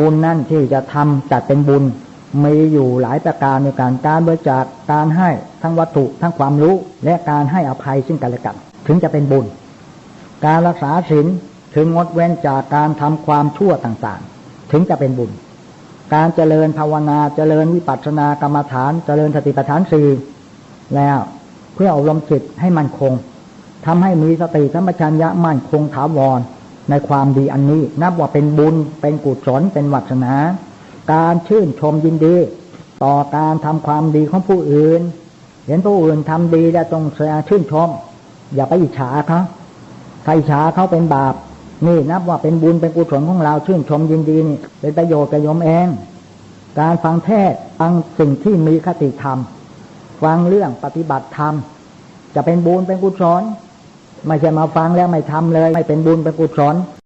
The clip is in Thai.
บุญนั่นที่จะทำจัดเป็นบุญมีอยู่หลายประการในการการบริจาคการให้ทั้งวัตถุทั้งความรู้และการให้อภัยซึ่งกันและกัน ถึงจะเป็นบุญ การรักษาศีลถึงงดเว้นจากการทำความชั่วต่างๆ ถึงจะเป็นบุญ การเจริญภาวนาเจริญวิปัสสนากรรมฐานเจริญสติปัฏฐานสี่แล้วเพื่ออบรมจิตให้มั่นคงทำให้มีสติสัมปชัญญะมั่นคงถาวร ในความดีอันนี้ นับว่าเป็นบุญเป็นกุศลเป็นวัฒนา การชื่นชมยินดี ต่อการทำความดีของผู้อื่น เห็นผู้อื่นทำดีแล้วต้องแสดงชื่นชม อย่าไปอิจฉาเขาใครอิจฉาเขาเป็นบาป นี่นับว่าเป็นบุญเป็นกุศลของเราชื่นชมยินดีนี่เป็นประโยชน์กับโยมเอง การฟังเทศฟังสิ่งที่มีคติธรรม ฟังเรื่องปฏิบัติธรรม จะเป็นบุญเป็นกุศล ไม่ใช่มาฟังแล้วไม่ทำเลย ไม่เป็นบุญเป็นกุศล